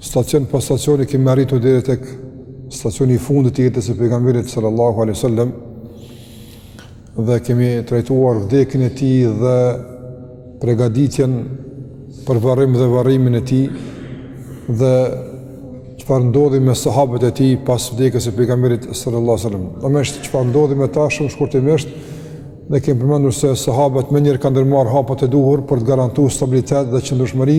Stacion pas stacioni kemi arritur deri tek stacioni i fundit i jetës së pejgamberit sallallahu alaihi wasallam dhe kemi trajtuar vdekjen e tij dhe përgatitjen për varrim dhe varrimin e tij dhe çfarë ndodhi me sahabët e tij pas vdekjes së pejgamberit sallallahu alaihi wasallam. Domethënë çfarë ndodhi me ta shumë shkurtimisht dhe kemi përmendur se sahabët menjëherë kanë ndërmarrë hapat e duhur për të garantuar stabilitet dhe qëndrueshmëri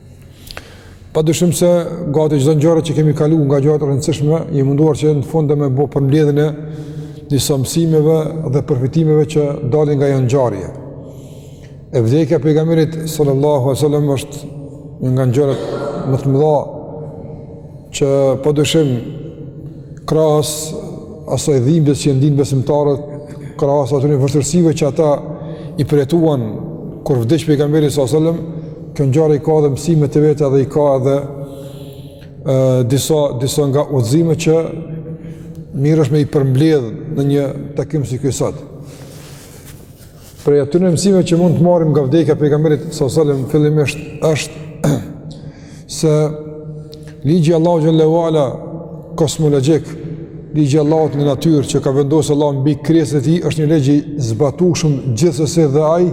Pa dyshim se gati çdo ngjarje që kemi kalu nga ngjarjet e rëndësishme, jemi munduar që në fund me bo përmbledhjen e disa mësimeve dhe përfitimeve që dalin nga ajo ngjarje. E vdekja e pejgamberit sallallahu a sallam është një nga ngjarjet më të mëdha që pa dyshim krahas asaj dhimbjes që e ndien besimtarët, krahas atyre vështirësive që ata i përjetuan kur vdiq pejgamberi sa selam, kjo ngjarje ka edhe mësimet e veta dhe i ka edhe ë disa disa nga udhëzimet që mirë është me i përmbledh në një takim si ky sot. Prej atyne mësimeve që mund të marrim nga vdekja e pejgamberit sa selem fillimisht është se ligji i Allahut xhelle ue ala kosmologjik, ligji i Allahut në natyrë që ka vendosë Allahu mbi krijesat e tij është një ligj i zbatueshëm gjithsesi dhe ai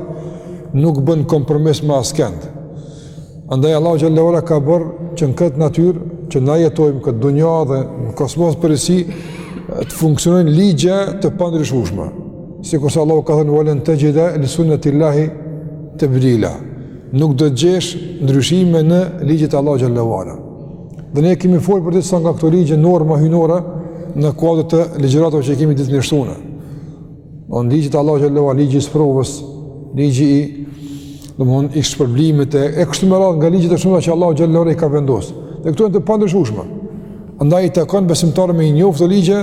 nuk bën kompromis me askënd. Andaj Allahu xhelle ue ala ka bërë që në këtë natyrë që na jetojmë në këtë dunja dhe në kosmos në tërësi të funksionojnë ligje të pandryshueshme. Sikurse Allahu ka thënë ue len texhide li sunnetillahi tebdila. Nuk do të gjesh ndryshime në ligjet e Allahut xhelle ue ala. Dhe ne kemi folur për disa nga këto ligje norma hyjnore në kuadër të ligjëratave që i kemi ditën e shtunë. Domethënë ligjet e Allahut xhelle ue ala, ligji i sprovës, ligji i, domethënë, i shpërblimit e, e kështu me radhë nga ligjet e shumta që Allahu xhelle ue ala i ka vendosë. Dhe këto janë të pandryshushme. Andaj i takon besimtarit me i njoftë këto ligje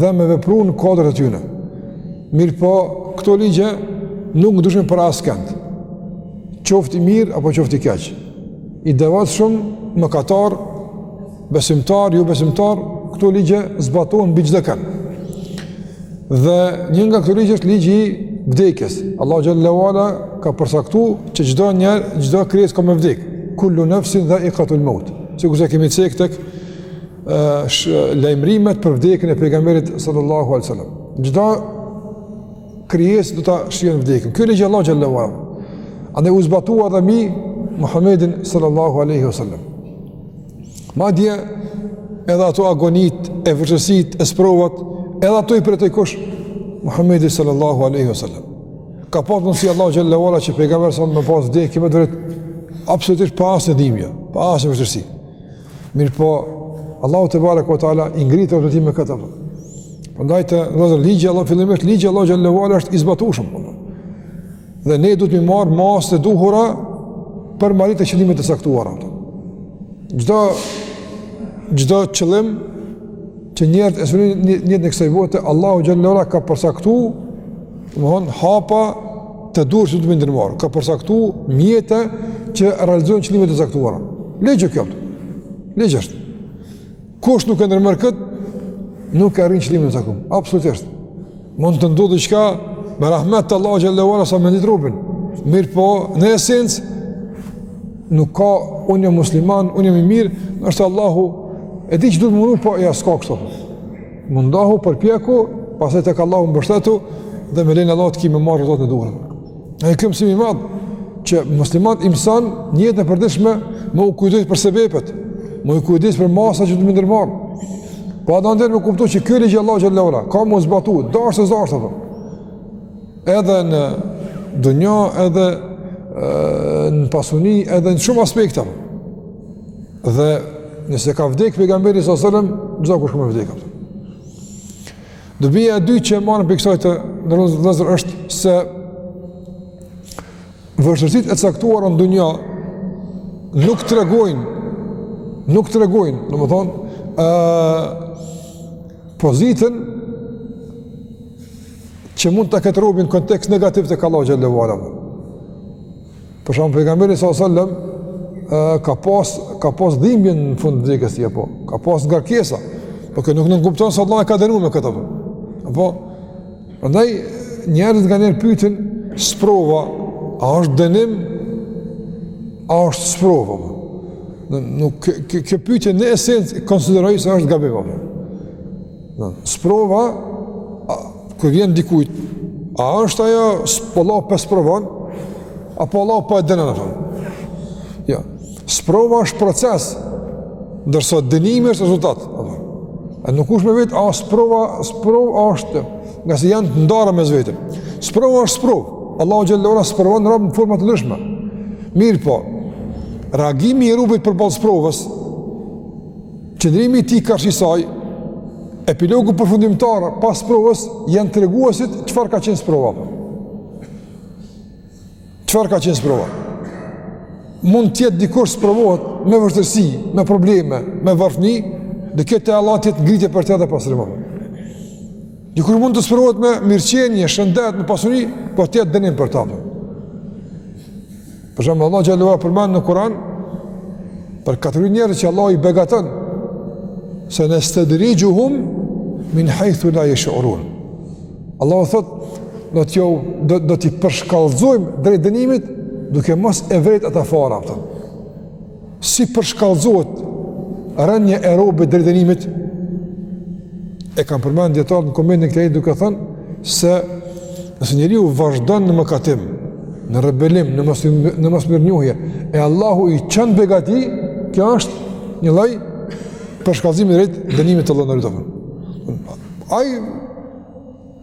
dhe me vepru në kuadër të tyne. Mirëpo, këto ligje nuk ndryshojnë për askënd. Qoftë i mirë apo qoftë i keq. I devotshëm, mëkatar Besimtar, jo besimtar, këto ligje zbatohen mbi çdokënd. Dhe një nga këto ligje është ligji i vdekjes. Allahu xhallahu ala ka përcaktuar që çdo njeri, çdo krijesë ka me vdek. Kullu nafsin dha'iqatul maut. Sikurse kemi cek tek ë lajmërimet për vdekjen e pejgamberit sallallahu alaihi wasallam. Çdo krijesë do ta shijojë vdekjen. Ky ligj i Allahut xhallahu ala. Andaj u zbatua edhe mi Muhammedin sallallahu alaihi wasallam. Madje edhe ato agonit, e vështirsitë, e sprovat, edhe ato i përjetoi kush? Muhammedi sallallahu aleyhi wa sallam. Ka pas mundësi Allahu xhelle ue ala që pejgamberi sa me pas vdekje me dhërit, absolutisht pa asnjë dhimbje, pa asnjë vështirsi. Mirëpo, Allahu tebareke ue teala, i ngritë e vështëti me këtë apo. Prandaj vëllezër, ligje Allah, fillimisht ligji i Allahut xhelle ue ala është i zbatueshëm. Dhe ne duhet me i marr masat e duhura për me arrit qëllime të caktuara. Çdo çdo qëllim që njerëzit e synojnë në jetën e kësaj bote Allahu xhelle ue ala ka përcaktu, domthon hapa të duhur që duhet me i ndërmarr. Ka përcaktu mjete që realizojnë qëllimet e caktuara. Ligj kjo. Ligj është. Kush nuk e ndërmerr kët, nuk e arrin qëllimin e caktum. Absolutisht. Mund të ndodhë diçka me rahmet të Allahut xhelle ue ala sa me ndih robin. Mirëpo, në esencë nuk ka unë jam musliman, unë jam i mirë, është Allahu e di që duhet mundu po jo s'ka kështu. Mundohu përpjeku, pastaj tek Allahu mbështetu dhe me lejen e Allahut ki me marrë rezultatin e duhur. Kjo mësimi i madh, që muslimanët i mëson në jetën e përditshme me u kujdes për sebepet, me u kujdes për masa që duhet me i ndërmarrë. Po atëherë me kuptu që kjo ligj i Allahut xhelle ue ala, ka me u zbatu, dashtë e s'dashtë, apo. edhe në dunja, edhe në pasuni, edhe në shumë aspekta. Dhe nëse ka vdekë pejgamberi së sëllëm, çdokush ka me vdekë. Dobija e dytë që e marrim prej kësaj të nderuar vëllezër është se vështirësitë e caktuara në dunjë nuk tregojnë nuk tregojnë, domethënë, ë uh, pozitën që mund ta ketë robi në kontekst negativ tek Allahu xhelle ue ala. Për shembull pejgamberi sa sallëm, ka pas, ka pas dhimbjen në fund të vdekjes tij, apo, ka pas ngarkesa, po kjo nuk nënkupton se Allahu e ka denu me këto, apo, prandaj, njerëzit nganjëherë pytin, sprova, a është denim, a është sprova, po, nuk, kjo, kjo, kjo pytje në esencë, konsideroj se është gabim, po, Në, sprova, a, kur i vjen dikujt, a është ajo, Allahu po e sprovon, apo Allahu po e dënon. Jo, sprova është proces, ndërsa dënimi është rezultat. A nuk është me vetë, a sprova, sprova është, ngase janë të ndara mes veti. Sprova është sprova, Allahu xhelle ue ala sprovon robt në forma të ndryshme. Mirëpo, reagimi i robit përballë sprovës, Qëndrimi i tij karshi saj, epilogu përfundimtar pas sprovës janë treguesit çfarë ka qenë sprova. Çfarë ka qenë sprova? Mund të jetë dikush sprovohet me vështirësi, me probleme, me varfëni, dhe kjo te Allahu të jetë ngritje për të edhe pas rëmëve. Dikush mund të sprovohet me mirëqenie, shëndet, me pasuri, por të jetë dënim për të. Për shembull Allahu xhel-le ue ala përmend në Kur'an për katër njerëz që Allahu i begaton senestedrixhuhum min hajthu la jesh'urun. Allahu thot do të jo do, do t'i përshkallëzojmë drejt dënimit duke mos e vrejt ata fare ato. si përshkallëzohet rënia e robit drejt dënimit, e kanë përmend dijetarët në komentin e këtij ajeti duke thënë, se nëse njeriu vazhdon në mëkatim, në rebelim, në mos, në mos mirënjohje, e Allahu i çon begati, kjo është një lloj përshkallëzimi drejt dënimit të Allahut të fërë. Ai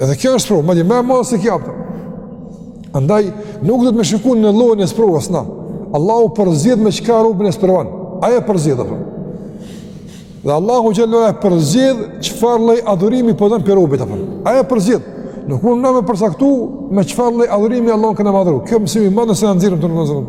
Edhe kjo është sprovë, madje më e madhe se kjo. Andaj nuk duhet me shiku në llojin e sprovës na. Allahu përzgjedh me çka robin e sprovon. Ai e përzgjedh apo. Dhe Allahu xhel-le ue ala përzgjedh çfarë lloj adhurimi po don prej robit apo. Ai e përzgjedh. Nuk mund na me përcaktu me çfarë lloj adhurimi Allahun kena me adhuru. Kjo është mësimi i madh që na nxjerrim prej Ramazanit.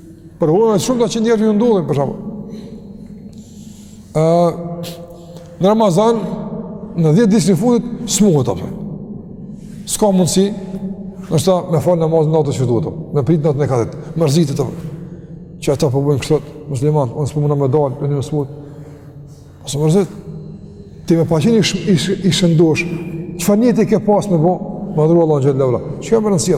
Po ka raste shumë që njerëzve ju ndodhin, për shembull. Në Ramazan, në 10 ditëshin e fundit, sëmuhet, apo. S'ka mundësi, ndoshta me falë namazin e natës qysh duhet, apo. Me pritë natën e Kadrit, mërzitet, apo. Që ata po bojnë kështu, muslimant, unë s'po muna me dalë, unë jam sëmut. Pse mërzitesh, ti me pas qenë i, sh i, sh i shëndosh, çfarë nijeti ke pas me bo, me adhuru Allahun në gjithë levra. Çka me rëndësi,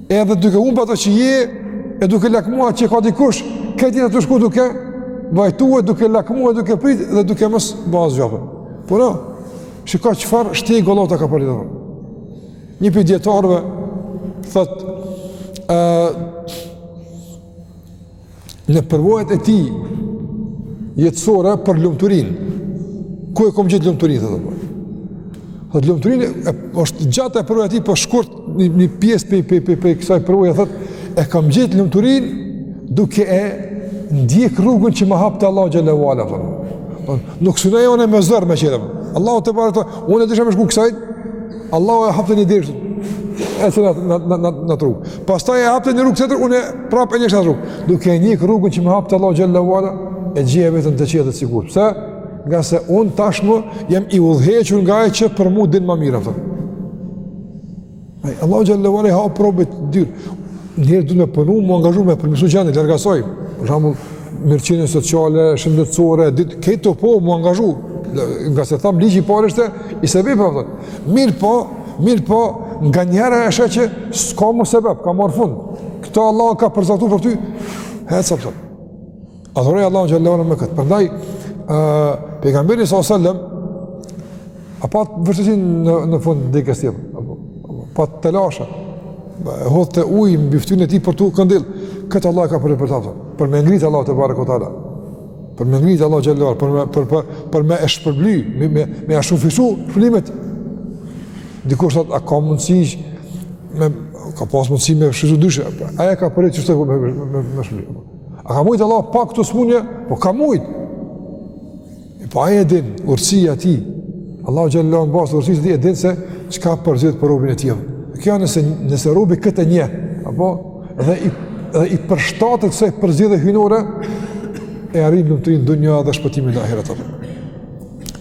Edhe duke unë për ato që je, e duke lakmua që ka dikush, këti në të shku duke, vajtu e duke lakmua, duke prit, dhe duke mës bazë gjopë. Por no, që ka qëfar, shte i golota ka përri dhe Një për djetarve, thët, uh, në përvojat e tij jetësore për lumturin. Ku e kom gjet lumturin, thotë apo? Thotë lumturin, është e gjatë përvoja e tij, po shkurt një, një pjesë pe pe pe pe kësaj përvoje thotë e kam gjet lumturin duke e ndjek rrugën që ma hapte Allahu xhel-le ue ala. Po nuk synoja unë me zor me çelë. Allahu te barë thotë, unë dëshiroj me shku kësaj. Allahu e hapte një derë. Ecsha në në në at rrugë. Pastaj e hapte një rrugë tjetër, unë prapë e ndiqsha rrugën. Duke e ndjek rrugën që më hapte Allah xhel-le ve ala, e gjeja veten të qetë të sigurt. Pse? Ngase unë tashmë jam i udhëhequr nga ai që për mu din ma mirë. Për. Allah xhel-le ve ala i hap robit dyer. Njeri duhet me punu, m'u angazhu me përmirsu gjendjen, lërgasoj. Për shembull, mirëqenie sociale, shëndetësore, ditë, krejt këto apo, m'u angazhu. Ngase thamë, ligji i parë ishte, i sebebit, mirëpo, Mirëpo, nganjëherë e sheh që s'ka më sebeb ka marrë fund. Këto Allahu ka përzatu për ty, e caktoi. Adhuroje Allahun xhel-le me këtë. Prandaj, uh, pejgamberi s.a.s. apo, të vërtetën në, në fund në dike s'tjep, pa të telashe, hidhte ujë mbi ftyrën e tij për t'u këndell, këtë Allahu ka përri për të për me ngritë Allah të barë këtë Allah. Për me ngritë Allahu xhel-le, për me, për, për, për me e shpërbly, me, me, me ashtu fisu shpërblimit. Dikur sot, a ka mundësi që me, ka pas mundësi me shqizu dyshe, a e ka përrejt që shtë me, me, me, me shpërbly. A ka mujtë Allahu pa këtë smunje? Po ka mujtë. Po ai e din, urtësia e tij, Allahu xhel-le në bazë urtësisë së tij, e din se çka përzgjedh për robin e tij. Kjo nëse, nëse robi këtë një, apo, dhe i, dhe i përshtatet asaj përzgjedhje hyjnore, e arrin lumturinë dunja dhe shpëtimin në ahiret.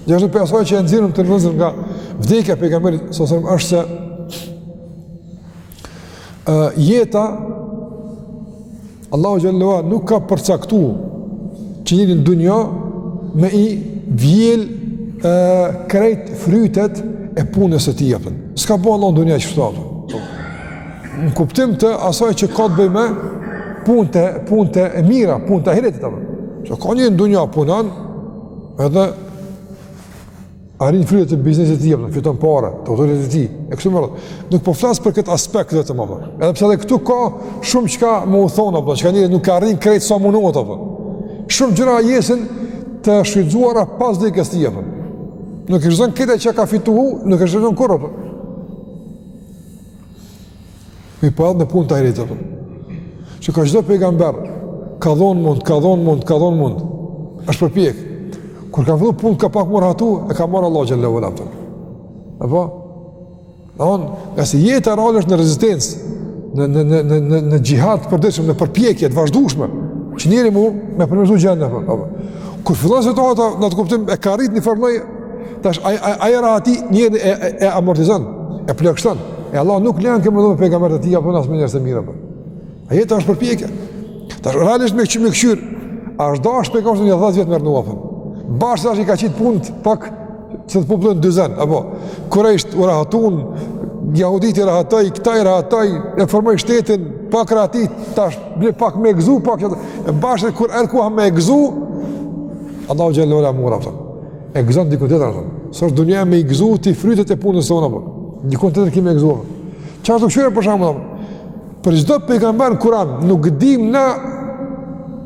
Gjë e pestë që e nxjerrim të nxjerrë nga vdekja e pejgamberit, s.a.s. është se uh, jeta, Allahu xhel-le ve ala nuk ka përcaktu që njeri në dunja me i vjel uh, krejt frytet e punës së tij apo. S'ka bo Allahu në dunja që fëtapën. Në kuptim të asaj që ka të bëjë me punët e punët e mira, punët e ahiretit apo. Çka në dunja punon edhe arrin frytet e biznesit të tij apo, fiton para, autoritetin e tij. E kështu me radhë. Nuk po flas për këtë aspekt vetëm apo. Edhe pse edhe këtu ka shumë çka me u thon apo, çka njeri nuk arrin krejt sa mundohet apo. Shumë gjëra jesin të shfrytzuara pas vdekjes së tij apo. Nuk e gzon këtë që ka fituar, nuk e gzon kurrë apo. Mirëpo edhe me punë të ahiretit, apo. Çka çdo pejgamber, ka dhonë mund, ka dhonë mund, ka dhonë mund. është përpjek. Kur ka fillu puna, nga pak m'u rehatu, e ka marrë Allahu xhel-le ve ala. Apo? Dmth, ngase jeta realisht është në rezistencë, në, në, në, në, në, në xhihad të përditshëm, në përpjekje, të vazhdushme, që njeri me, me përmirsu gjendjen apo. Kur fillon situata, në atë kuptim, e ka rritë një familje, Tash ai ai ai rahati njerin e, e, e amortizon, e plogështon. E Allah nuk lejon këmë dhënë pejgamberi të tij apo as më njerëz të mirë apo. Ai jeta është përpjekje. Tash realisht me qenë me këqyr, a është dash me kosën e 10 vjet me rrnu apo. Bash tash i ka qit punët pak si thotë populli n'dyzen, apo kurejshët u rahatun, jahudit i rahatoi, këta i rahatoi, e formoi shtetin pak rahat, tash bile pak me gëzu, pak e bash kur erdh koha me gëzu, Allahu xhelle ve ala e mur afër. E gëzon diku tjetër atë. S'është dunja me i gëzu ti frytet e punës sonë apo. Diku tjetër kemi me gëzu. Qashtu, këqyre për shembull. Për çdo pejgamber n'Kur'an nuk dim na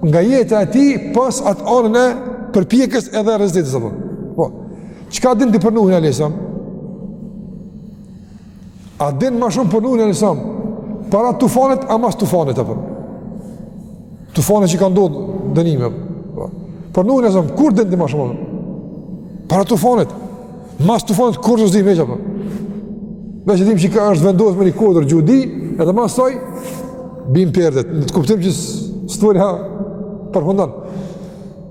nga jeta e tij pos atë anën e përpjekjes edhe rezistencës apo. Po. Çka din ti për Nuhin alayhis salam? A din ma shumë për nujnë, Alisam? Para tufanit, a mas tufanit, apo? Tufanit që ka ndodhë dënimi, apo? Për Nuhin alayhis salam, kur din ti ma shumë? Apo? Para tufanit, mas tufanit, kurgjo s'dimë, apo? Veç e dimë që ka është vendosë me një kodër Xhudi, edhe mas saj, bien perdet, në atë kuptim që storja përfundon.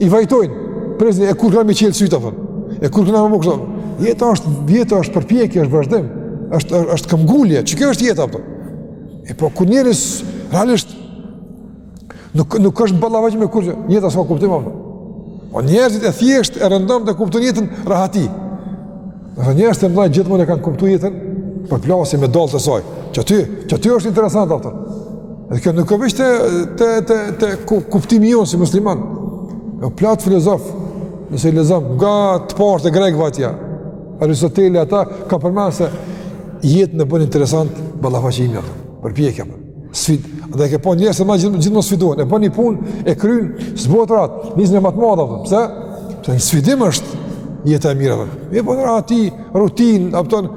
I vajtojnë, prezni, e kur kena me çelë sytë, apo? e kur kena me më kështu? Jeta është, jeta është përpjekje, është vazhdim, është, është, është këmbëngulje, qikjo është jeta, apo? E po, kur njeri, realisht, nuk, nuk është ballafaqu me kurgjo, jeta s'ka kuptim, apo? Po njerëzit e thjeshtë e rëndomtë e kuptojnë jetën rahati. Ndërsa njerëzit e mëdhenj gjithmonë e kanë kuptuar jetën përplasje me dallgët e saj, qaty, qaty është interesant apo. Dhe kjo nuk është veç te, te, te, te kuptimi jonë si musliman. Jo, plot filozofë, nëse i lexon, nga të parët e grekëve atje, Aristoteli ata, kanë përmend se jetën e bën interesant ballafaqimi apo, përpjekja apo. Sfida, apo, e ke pa njerëz t'mdhaj gjithë, gjithmonë sfidohen, e bën një punë, e kryn, s'bon rahat, e nis një ma të madhe, apo, pse? Se në sfidim është jeta e mirë, apo. E po në rahati, rutinë, a kupton,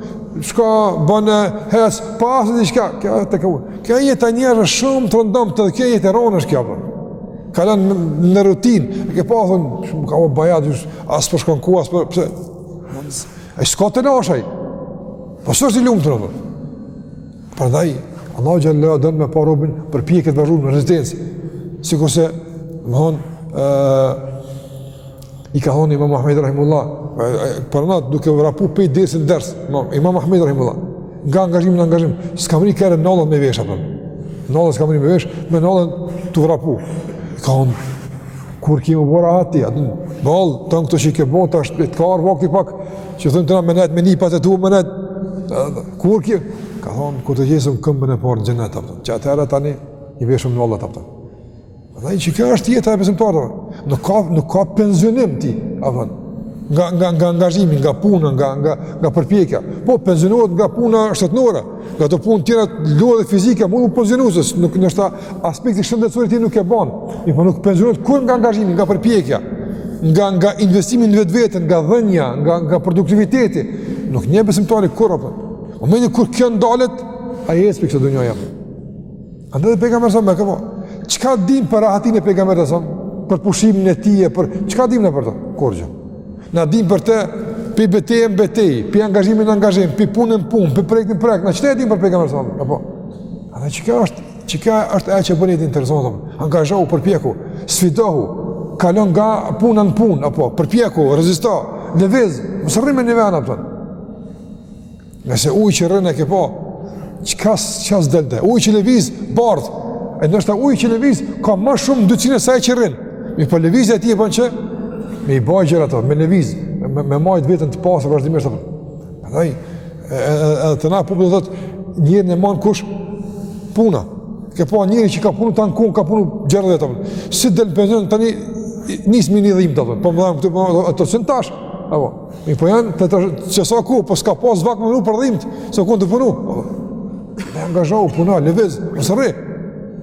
s'ka, s'bën hiç, pasë, dhe shka, kjo e të këvur. Kjo jetë e njerëzve është shumë të rëndomtë, edhe kjo jetë e rëndë është kjo, apo. Kalon në, në rutinë, e ke pa, thonë, shumë ka më bajat, jush, as po shkon ku, as po, pse? E shko të nashaj, po s'është i lumtur rëndëm. Prandaj Allahu xhelle ve ala don me pa robin në përpjekje të vazhduar, në rezistencë. Sikurse von e i kanë thënë Imam Ahmed rahimullah, për natë duke vrapu prej dersi në ders. Imam Ahmed rahimullah, nga angazhimi në angazhim, s'ka mërri kurrë nallen me vesh apo. Nallen s'ka mërri me vesh, me nalle tu vrapu. I kanë thënë kur ki me bo rahati, aty. Boll, tank të shikë bota është të kar vakti pak, që thonë te na m'u knaq me nipat e tu m'u knaq. Kur kjo, ka thonë, kur të qesëm këmbën e parë në xhenet, apton, që atëherë tani i veshëm nallet, apton. Dhe qekjo është jeta e besimtarëve, nuk ka, nuk ka penzionim ti, apton, nga, nga, nga angazhimi, nga puna, nga, nga, nga përpjekja. Po, penzionohet nga puna shtetnore, nga do punë tjera, lodhje fizike, mund m'u penzionu se s', nuk ndoshta, Aspekti shëndetësor i tij nuk e bën, mi po nuk pensionohet kurrë nga angazhimi, nga përpjekja, nga nga investimi në vetveten, nga dhënia, nga nga produktiviteti. Nuk njeh besimtari kurrë, apton. Momenti kur kjo ndalet, ai e spikë dunjaja. A edhe pejgamberi sa më kapo? Çka dim për rahatin e pejgamberit sa? Për pushimin e tij, për çka dim ne për të? Kurgja. Na dim për të pi beteje në betejë, pi angazhimi në angazhim, pi pune në punë, pi projekti në projekt. Na qeta dim për pejgamberin sallallahu alajhi wasallam? Apo. Atë çka është, çka është ajo që bën jetën interesante? Angazhohu, përpjeku, sfidohu, kalo nga puna në punë, apo përpjeku, rezisto, lëviz, mos rri më një vend, apton. Nëse uji që rrin e ke pa, çka s'delte? Ujë që leviz, bardhë. E ndoshta ujë që leviz, ka ma shumë ndysina se ai që rrin. Mirëpo lëvizja e tij e bën që, me i bajë gjërat, me leviz, me, me majtë veten të pastër, vazhdimisht, apton. Prandaj, edhe te na populli thotë njerin e man kush, puna. Ke pa njeri që ka punu tan kohën, ka punu gjera dhe, apton. Si delë pension, tani, nisë me ni dhimtë, apton, po më dhamë këtu, po më dhamë, të sënë tashë, Mi po janë, të të që sa ku, po s'ka pas vakt me në për dhimët, se ke tu punu. Dhe angazhohu, puna, leviz, mos rri,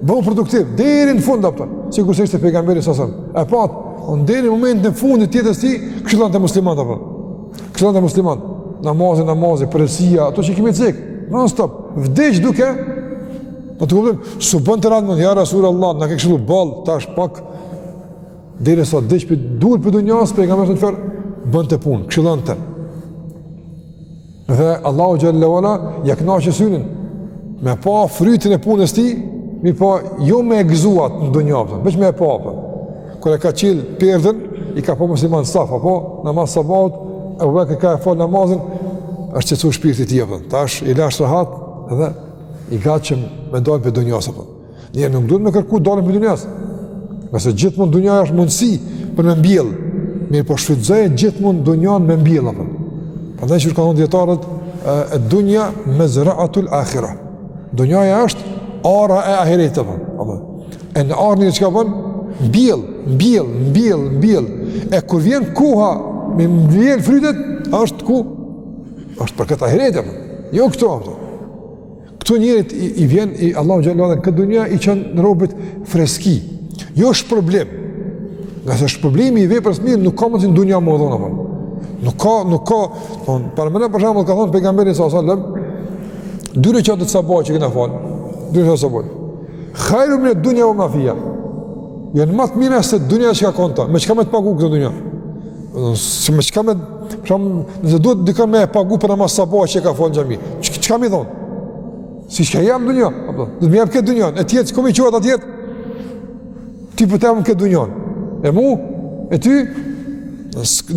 bëhu produktiv, deri në fund, apton, sikurse ishte pejgamberi sasën. Apton, deri në momentin e fundit të jetës tij, këshillonte muslimanët, apton. Këshillonte muslimanët, namazin, namazin, porosia, ato që kemi cek, non stop, vdiq duke, në po të kuptim, su bënd të randë më, ja Rasul Allah, na ke këshillu ball, tash pak, Derisa doli prej dunjas, pejgamberi bënte punë, këshillonte. Dhe Allahu Xhelle ue ala, ja kënaqi synin, me pa frytin e punës tij, mi po jo me e gëzu në dunja, po veç me e pa, apton. Kur e ka çilë perden, i ka pa muslimanët safa, po, në masë sahabët, Ebu Bekri ka e fal namazin, është qetësu shpirti i tij, apton. Tash i la ashtu rahat, dhe i gatshëm me dalë prej dunjas, apton. Njeri nuk duhet me kërku daljen prej dunjas. Nëse gjithmonë dunja është mundësi për me mbjellë, mirëpo shfrytëzoje gjithmonë dunjanë me mbjellë. Apton. Prandaj çka kanë thonë dijetarët, ed-dunja mezraatul akhira. Dunjaja është ara e ahiretit, apton. E në arë njeri çka bon, mbjellë, mbjellë, mbjellë, mbjellë. E kur vjen koha me vjelë frytet, është ku? është përket ahiretit, apton. Jo këtu, apton. Këtu njerit i, i vjen i Allahu xhelle ve ala këtë dunya i çon robit freski. Jo shpërblim. Ngase shpërblimi i veprës mirë nuk ka në këtë dunya me dhon apo. Nuk ka, nuk ka, thon, paramendo për shembull ka thon pejgamberi sa sallam, dy rekate sabah që kena fal. Dy rekate sabah. Khairu min ad-dunya wa ma fiha. Janë ma të mira se dunja e çka ka n'ta, me çka me të pagu këtë dunja? Si me çka me, pra, nëse duhet dikon me e pagu për namaz sabah që e ka falë në xhami, çka me i dhonë? Si që jam dunja, apo, duhet me ja këtë dunja, e tjetri, çka me i çu atij tjetrit? Ti po ta jam këtë dunja, e mu, e ty,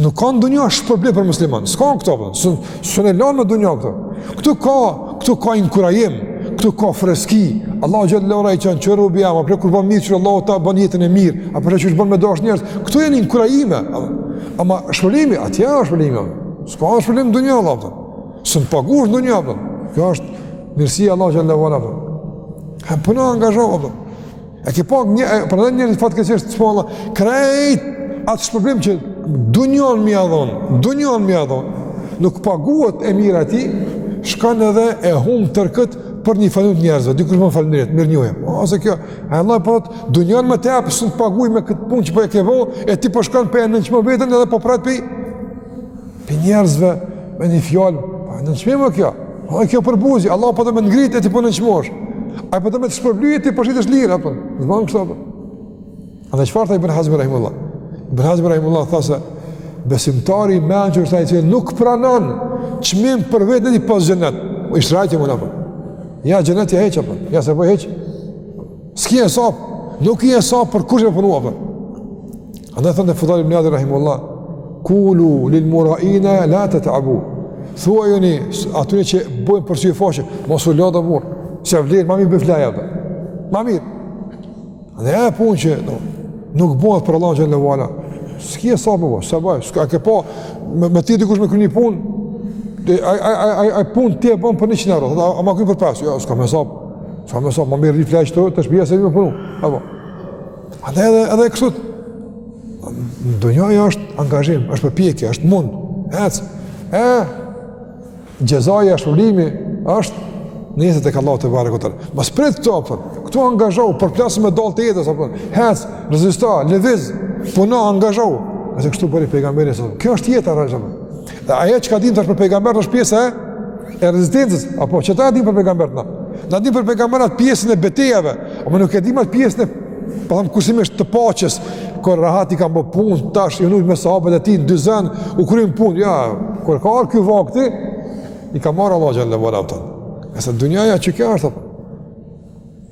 nuk ka në dunja shpërblim për musliman, s'ka këtu, apo, Sënë e lanë në dunja këtu. Këtu ka, këtu ka inkurajim, këtu ka freski. Allah u gjithë lora i qënë qërë u bjama, për kur bën mirë që Allah u ta bën jetën e mirë, a për që është bën me dash njërës, këtu janë inkurajime. Ama shpëllimi, atje është shpëllimi. Ska është shpëllim në dunja, Allah u të. Së në pagu është në dunja, Allah u të. Kjo është mirësi Allah u gjithë lora. Për në angazhë, Allah u të. E ke pa një, prandaj njeri fatkeq është të spalla, krejt atë shpërblim që dunjan me ia dhon, dunjan me ia dhon, nuk paguat e mira e tij, shkan edhe e hum tërë këtë për një falënderim të njerëzve, dikush me faleminderit, mirënjohje, ose kjo, e Allahu po thot, dunjan me ta jap, s'un të paguaj me këtë punë që po e ke bo, e ti po shkan po e nënçmon veten edhe po pret prej Prej njerëzve, me një fjalë, pa e nënçmim e kjo, a e kjo përbuzje, Allah po do me t'ngrit e ti po nënçmohesh, ai po do me të shpërbly e ti po shitesh lirë, apo, s'ban kështu apo. A dhe çfarë tha Ibn Hazmi Rahimullah? Ibn Hazmi Rahimullah tha se, besimtari i mençur është ai që nuk pranon çmim për veten e tij pos xhenetit, o i shtrajtë more apo. Ja xhenet ja hiç apo, ja s'e bo hiç, s'ki hesap, nuk ki hesap për kush e punu apo. Andaj thotë Fudajl ibn Ijadi, rahimullah, kulu lil muraina la tet'abu, thuajuni, atyre që bojnë për sy e faqe, mos u lodh burrë, s'e vlen, ma mirë bje flej, dhe. ma mirë. Dhe ajo punë që no, nuk bohet për Allahun xhelle ve ala, s'ki hesap ta bojsh, s'ka bojnë, a ke pa, me, me ti dikush me kry një punë, at punë ti e bën për 100 euro, thotë, a ma kryn për pesë? Jo, s'kam hesap. S'kam hesap, më mirë rri flej te shpia se me punu. Apo. Andaj edhe, edhe kështu, dunjaja është angazhim, është përpjekje, është mund, ec, e, xhezaja, shpërblimi, është nesër tek Allahu tebareke ve teala. Mos prit këtu, apo, këtu angazhohu, përplasu me dallgët e jetës, apo, hec, rezisto, lëviz, puno, angazhohu. E se kështu bëri pejgamberi, së, kjo është jeta, arrejshë, Dhe ajo çka dimë tash për pejgambert është pjesa e, e rezistencës, apo çka e dimë për pejgambert na. Na dimë për pejgambert pjesën e betejave, ama nuk e dimë atë pjesën e, pa po thamë kushtimisht të paqes, kur rahat i ka bo punët, tash i nuk me sahabët e tij, në dyzen, u kryn punët, jo, kur ka ardh ky vakti, i ka marrë Allahu xhel-le ve ala, a kupton. E se dunjaja që kjo është, apo.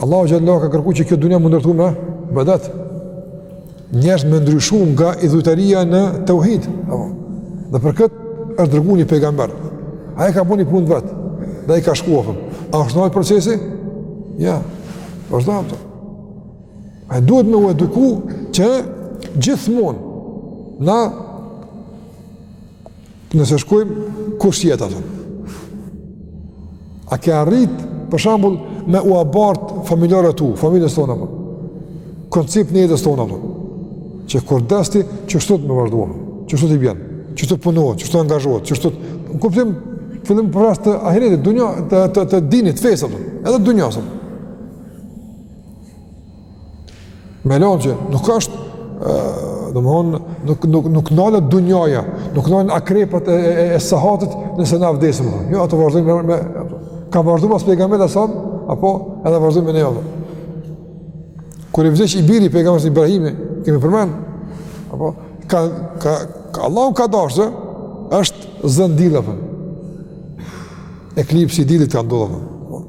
Allahu xhel-le ka kërku që kjo dunja me u ndërtu me ibadet. Njerëz me ndryshu nga idhujtaria në tauhid. Dhe për kët është dërgu një pejgamber. Ai ka bo punën e vet. Dhe ai ka shku. A është nal procesi? Jo. Vazhdon, a kupton. E duhet me u eduku që gjithmonë na Nëse shkojmë, kush jet, a kupton? A ke arrit, për shembull, me u bartë familjarëve tu, familjes tonde, a kupton, konceptin e jetës tonde, a kupton, që kur des ti, qështu të ma vazhdojnë, qështu t'i bjen, qështu të punohet, qështu të angazhohet, që shtu të... Në kuptim, fillim për rrasë të ahiretit, dunja, të, të, të dinit, fesë, a kupton, edhe dunjasë, a kupton. Me lëngje, nuk është, domethonë, nuk, nuk, nuk nalet dunjaja, nuk nalen akrepat e, e, e sahatit nëse na vdesim. Jo, ato vazhdojnë me, me ato. Ka vazhdu mas pejgamberit sa, apo edhe vazhdojnë me ne ato. Kur i vdes i biri pejgamberit Ibrahimi, kemi përmend, apo, ka, ka, ka, Allahu ka dashtë, është zënë dilli, a kupton, eklipsi i dillit ka ndodhë, a kupton.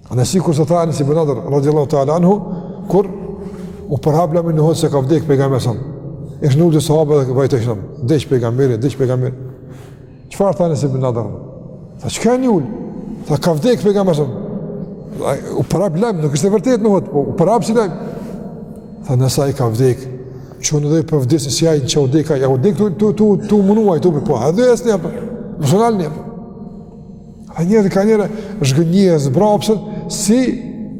Na sikurse tha Anis ibn Nadr, radiallahu ta'ala anhu, kur u përhap lajmi në Uhud se ka vdekë pejgamberi sëmë, ishin ulë sahabët dhe vajtojshin, diq pejgamberi, diq pejgamberi. Çfarë tha Anis ibn Nadr? Tha, çka keni ulë? Tha, ka vdekë pejgamberi sëmë. U përhap lajmi, nuk ishte e vërtetë në Uhud, po u përhap si lajm. Tha, nëse ai ka vdekë, çuni edhe po vdesim si ajnë që u deka, ja u deka të, të, të, të munuaj, të, po, edhe e së një, personal një, E njeri kanjëherë zhgënjehet, zbrapset, si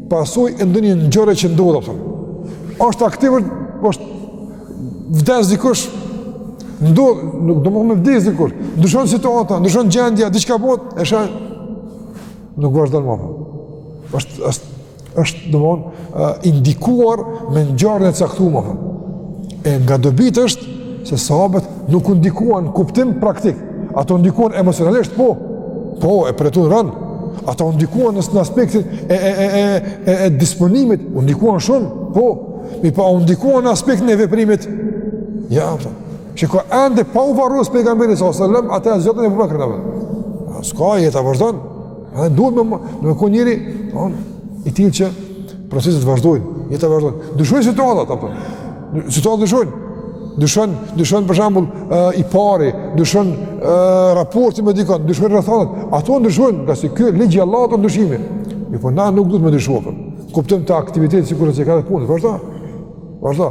pasojë e ndonjë ngjarje që ndodhë, a kupton. Është aktiv, është vdes dikush, ndodhë, nuk domethonë me vdes dikush, ndryshon situata, ndryshon gjendja, diçka bohet, e sheh, nuk vazhdon ma. është, është, është domethonë i ndikuar me ngjarje të caktuara. E nga dobitë është se sahabët nuk u ndikuan kuptim praktik. Ata u ndikuan emocionalisht, po. Po, e përjetun ranë. Ata u ndikuan në aspektin e e e e e, e disponimit, u ndikuan shumë, po. Mirëpo u ndikuan në aspektin e veprimit? Jo. Shiko ende pa u varros pejgamberi sallallahu alajhi wasallam, ata zgjodhën Abu Bakrin. Se jeta vazhdon. Edhe duhet me kon njeri i tillë që proceset vazhdojnë, jeta vazhdon. Ndryshojn situatat apo. Situatat ndryshojn. Ndryshon, ndryshon për shembull i pari, ndryshon raporti me dikon, ndryshojn rrethanat. Ato ndryshojnë, asht ky ligj i Allahut ndryshimi. Mirëpo na nuk duhet me ndryshu. Kuptimi te aktiviteti sikur të ka të punë, vazhdo. Vazhdo.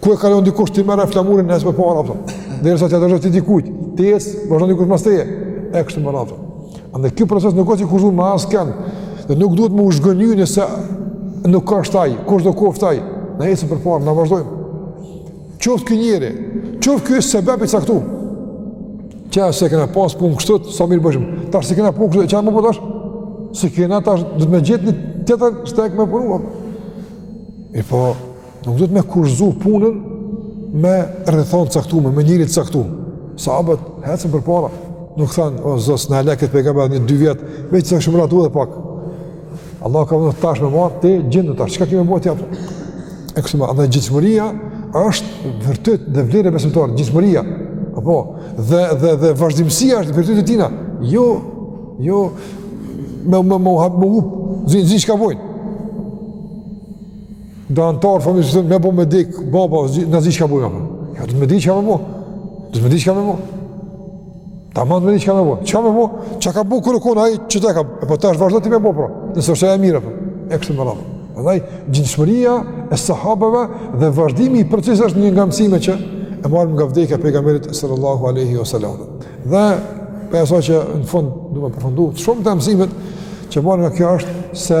Kur e kalon dikush ti e merr flamurin ec përpara apo. Derisa t'ia dorëzosh ti dikujt, ti ec, vazhdon dikush pas teje. E kështu me radhë. Andaj ky proces nuk është i kushtëzum me askënd. Dhe nuk duhet me u zhgënjy nëse nuk asht ai, kushdo qoftë ai. Na ecim përpara, na vazhdojmë. Qoftë ky njeri, qoftë ky sebeb i caktuar. Qe, s'e kena pas pun kështu, sa mirë bojshim. Tash s'e kena pun kështu, çka me bo tash? S'e kena tash, duhet me gjet ni tjetër shtek me punu. E po, Nuk duhet me kufizu punën me rrethana të caktuar, me njeri të caktuar. Sahabët ecën përpara, nuk thanë, o Zot, na le këtë pejgamber edhe dy vjet, veç sa t'rahatohum edhe pak. Allah ka venos tash me marr ti gjendë tash, çka kemi bëu ti atë? E kështu me radhë gatishmëria është virtyt dhe vlerë e besimtarit gatishmëria. Apo dhe dhe dhe vazhdimësia është virtyt i tina. Jo, jo me me me u hup, me, s'di, s'di çka boj. Do anëtarë familje që me bo me dik, baba, s'di, s'di çka bojna. Ja, duhet me dit çka me bo. Duhet me dit çka me bo. Tamam duhet me dit çka me bo. Çka me bo? Çka ka bo kur u kon ai qaty ka. E po tash vazhdo ti me bo, pra. Nëse është e mirë, pra. E kështu me radhë. Andaj gatishmëria e sahabeve dhe vazhdimi i procesit është një nga mësimet që e marrim nga vdekja e pejgamberit sallallahu alaihi wasallam. Dhe prej asaj që në fund do të përfundoj, shumicë t'mësimeve që marrim nga kjo është se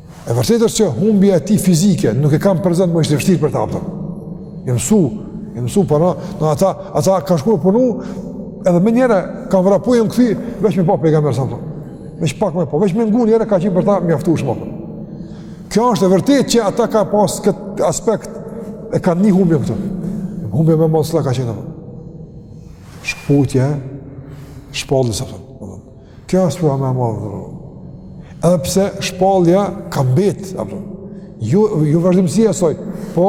E vërtetë është se humbja e tij fizike nuk e kanë prezent, mo e vështirë për ta apo. Jan msu, jan msu me pa, po de ata ata kan shku punu edhe menjëherë kanë vrapuar kthy veç me pa pejgamber sa. Veç pak me pa, veç me ngu njëherë ka qenë për ta mjaftueshme apo. Kjo është e vërtetë që ata kan pas kët aspekt e kanë një humbje këtu. Humbje më e madhja ka qenë. Shkëputja e shpalljes apo. Kjo është pra më e madhe. Edhe pse shpallja ka mbet, apo jo vazhdimësi e saj, po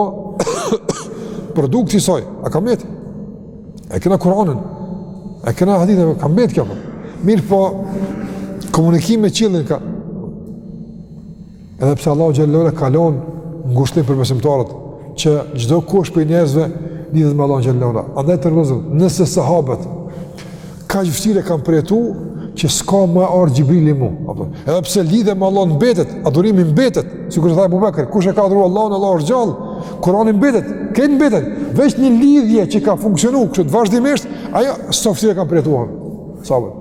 produkti i saj, a ka mbet? A kena Kur'anin? A kena hadithe, ka mbet kjo? Po. Mirëpo komunikimi me qillin ka Edhe pse Allahu xhelle ue ala ka lënë ngushllim për besimtarët që çdokush prej njerëzve lidhet me Allahu xhelle ue ala. Andaj të nderum, nëse sahabët kaq vështirë e kan përjetu që s'ka me ardh Xhibrili mo. Apo, edhe pse lidhja me Allahun mbetet, adhurimi mbetet, sikur që tha Ebu Bekri, kush e ka adhuru Allahun, Allahu është gjallë, Kurani mbetet, krejt mbetet, veç një lidhje që ka funksionu kështu vazhdimisht, ajo s'ka, vështirë e kan përjetu sahabët.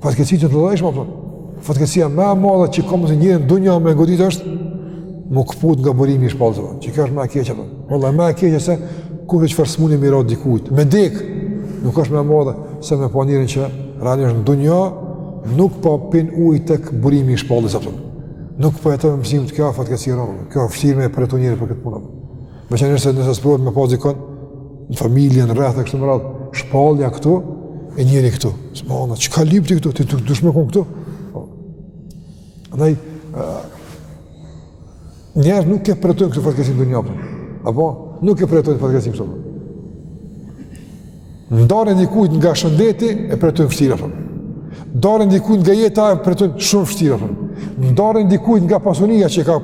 Fatkeqësi që të dojshma, për. Fatkeqësia më e madhe që ka mundësi njerin dunja me godit është me u këput nga burimi i shpalljes, që kjo është më e keqe, apo. Valla, më e keqe se ku veç farë smuni mi rot dikujt, me dek, nuk është më e madhe se me pa njerin që rani është në dunja, nuk po pin ujë tek burimi i shpalljes, apo. Nuk po jeton me mësim të kjo fatkeqësi rrëmë, kjo vështirë me e përjetu njeri për këtë punë. Meqenëse nëse sprovohet me pas dikon në familje, në rreth e kështu me radhë, shpallja këtu e njeri këtu. Subhanallah, çka lypet këtu ti të dush me kon këtu? Andaj njerëz nuk e përjetojnë këtë fatkeqësi të njapën, apo nuk e përjetojnë fatkeqësi të njapën. Ndarjen e dikujt nga shëndeti e përjetojnë vështirë apo. Ndarjen e dikujt nga jeta e përjetojnë shumë vështirë apo. Ndarjen e dikujt nga pasunia që ka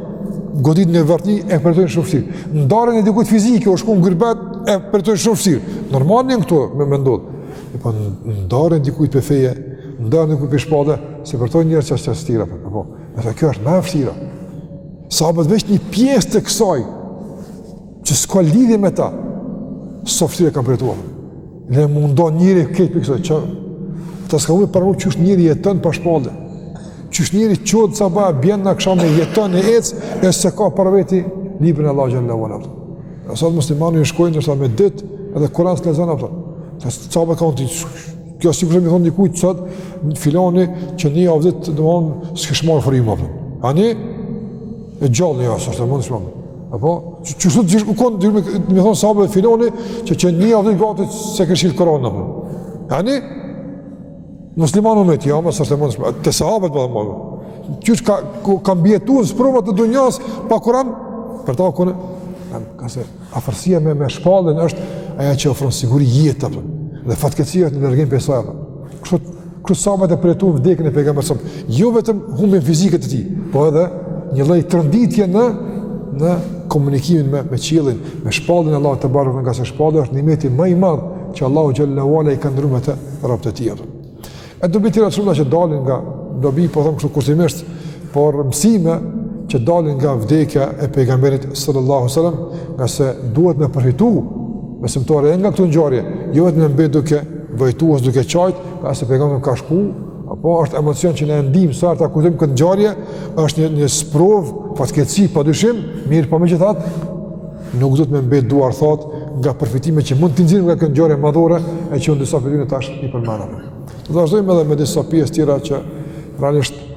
godit në varfni e përjetojnë shumë vështirë. Ndarjen e dikujt fizike, u shku në gurbet, e përjetojnë shumë vështirë. Normal janë këto me ndodh. Po ndarjen e dikujt prej feje, ndarjen e dikujt prej shpalljes, s'e përjetojnë njerëz aq vështirë apo. Po. Edhe kjo është më vështirë. Sahabët veç një pjesë të kësaj që s'ka lidhje me ta, shumë vështirë e kanë përjetuar. Dhe mendo njeri këtë prej kësaj, që ata s'ka mundë përru qysh njeri jetën pa shpallje, qysh njeri çohet sabah, bjen në akshame jetën e ecë, e s'e ka për veti librin e Allahut në uanë. E sot muslimanit i shkojnë ndoshta me ditë edhe Kuran s'lexon apo. Te sahabët ka kon të gjithë, kjo si për shembull me i thonë dikujt sot, filani qe një javë ditë domethënë s'kish marrë frymë apo. A një, e gjallë a s'është e mundshme. Apo, qështu qysh u konë, qysh me, me thonë sahabëve, filani qe qe një javë ditë gati s'e ka çilë Kuranin, apo. E një, musliman me tja, ma s'është e mundshme, te sahabët më dhe më dhe. Qysh ka, ka mbijetu në sprovat të dunjas, pa Kuran, për ta kone, ka se, afërsia me, me shpalljen është ajo që ofron siguri jete, apo. Dhe fatkeqësia është në largim prej saj, apo. Kështu, Kështu sahabët e përjetuan vdekjen e pejgamberit alejhi selam jo vetëm humbjen fizike të tij, po edhe një lloj tronditje në në komunikimin me me qiellin, me shpalljen e Allahut tebareke ve teala, ngase shpallja është nimeti më i madh që Allahu xhele ve ala i ka nderu me të robtë e tij. E dobi tjera inshallah që dalin nga dobi po them kështu kushtimisht por mësime që dalin nga vdekja e pejgamberit sallallahu alajhi wasallam, ngase duhet me përfitu besimtari edhe nga këto ngjarje, jo vetëm me mbet duke vajtuar duke qajt, ngase pejgamberi ka shku, apo është emocion që ne ndijmë sa herë ta kujtojmë këtë ngjarje, është një një sprovë, fatkeqësi padyshim, mirëpo megjithatë nuk duhet me mbet duarthatë nga përfitime që mund të nxjerrim nga kjo ngjarje madhore e që ne disa prej tyre tash i përmendëm. Do të vazhdojmë edhe me disa pjesë tjera që realisht